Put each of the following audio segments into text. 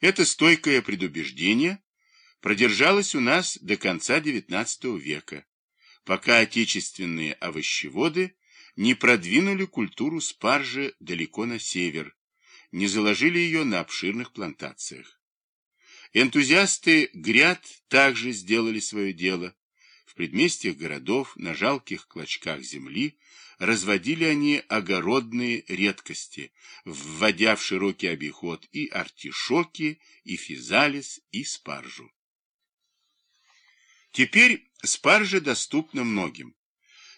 Это стойкое предубеждение продержалось у нас до конца XIX века, пока отечественные овощеводы не продвинули культуру спаржи далеко на север, не заложили ее на обширных плантациях. Энтузиасты гряд также сделали свое дело. Предместьях городов, на жалких клочках земли, разводили они огородные редкости, вводя в широкий обиход и артишоки, и физалис, и спаржу. Теперь спаржа доступна многим.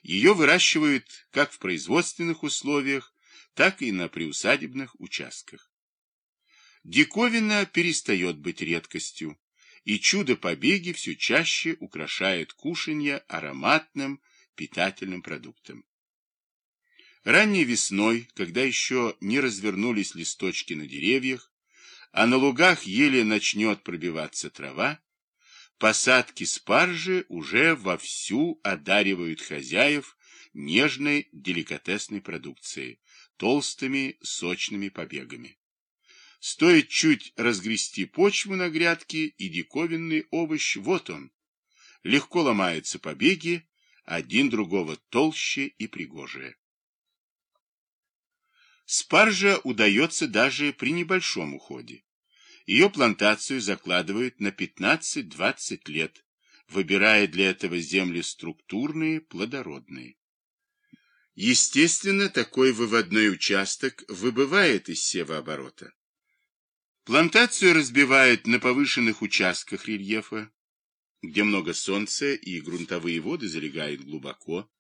Ее выращивают как в производственных условиях, так и на приусадебных участках. Диковина перестает быть редкостью, и чудо-побеги все чаще украшают кушанье ароматным питательным продуктом. Ранней весной, когда еще не развернулись листочки на деревьях, а на лугах еле начнет пробиваться трава, посадки спаржи уже вовсю одаривают хозяев нежной деликатесной продукцией, толстыми сочными побегами. Стоит чуть разгрести почву на грядке, и диковинный овощ, вот он. Легко ломаются побеги, один другого толще и пригожее. Спаржа удается даже при небольшом уходе. Ее плантацию закладывают на 15-20 лет, выбирая для этого земли структурные, плодородные. Естественно, такой выводной участок выбывает из севооборота. Плантацию разбивают на повышенных участках рельефа, где много солнца и грунтовые воды залегают глубоко.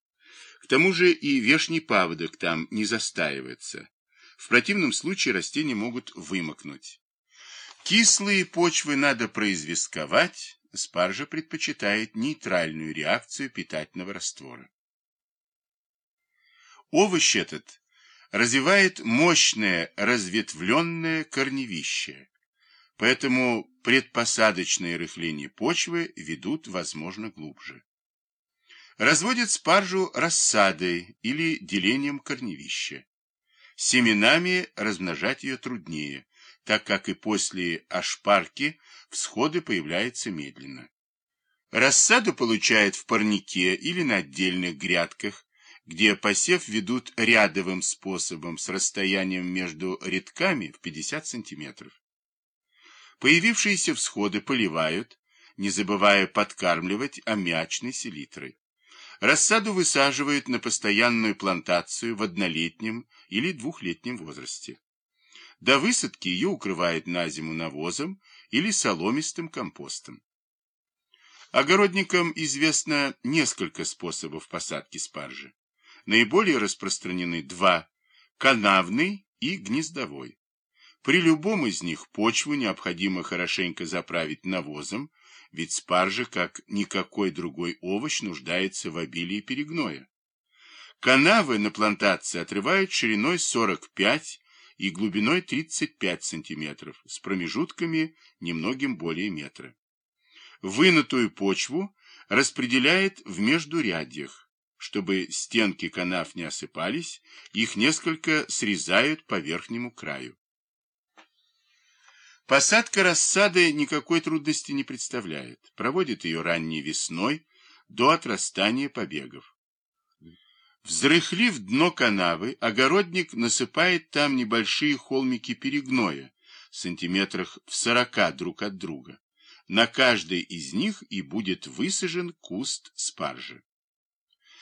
К тому же и вешний паводок там не застаивается. В противном случае растения могут вымокнуть. Кислые почвы надо произвесковать, спаржа предпочитает нейтральную реакцию питательного раствора. Овощ этот развивает мощное разветвленное корневище, поэтому предпосадочное рыхление почвы ведут, возможно, глубже. Разводят спаржу рассадой или делением корневища. Семенами размножать ее труднее, так как и после ошпарки всходы появляются медленно. Рассаду получают в парнике или на отдельных грядках, где посев ведут рядовым способом с расстоянием между рядками в 50 сантиметров. Появившиеся всходы поливают, не забывая подкармливать аммиачной селитрой. Рассаду высаживают на постоянную плантацию в однолетнем или двухлетнем возрасте. До высадки ее укрывают на зиму навозом или соломистым компостом. Огородникам известно несколько способов посадки спаржи. Наиболее распространены два – канавный и гнездовой. При любом из них почву необходимо хорошенько заправить навозом, ведь спаржа, как никакой другой овощ, нуждается в обилии перегноя. Канавы на плантации отрывают шириной 45 и глубиной 35 сантиметров, с промежутками немногим более метра. Вынутую почву распределяет в междурядьях. Чтобы стенки канав не осыпались, их несколько срезают по верхнему краю. Посадка рассады никакой трудности не представляет. Проводит ее ранней весной до отрастания побегов. Взрыхлив дно канавы, огородник насыпает там небольшие холмики перегноя, сантиметрах в сорока друг от друга. На каждой из них и будет высажен куст спаржи.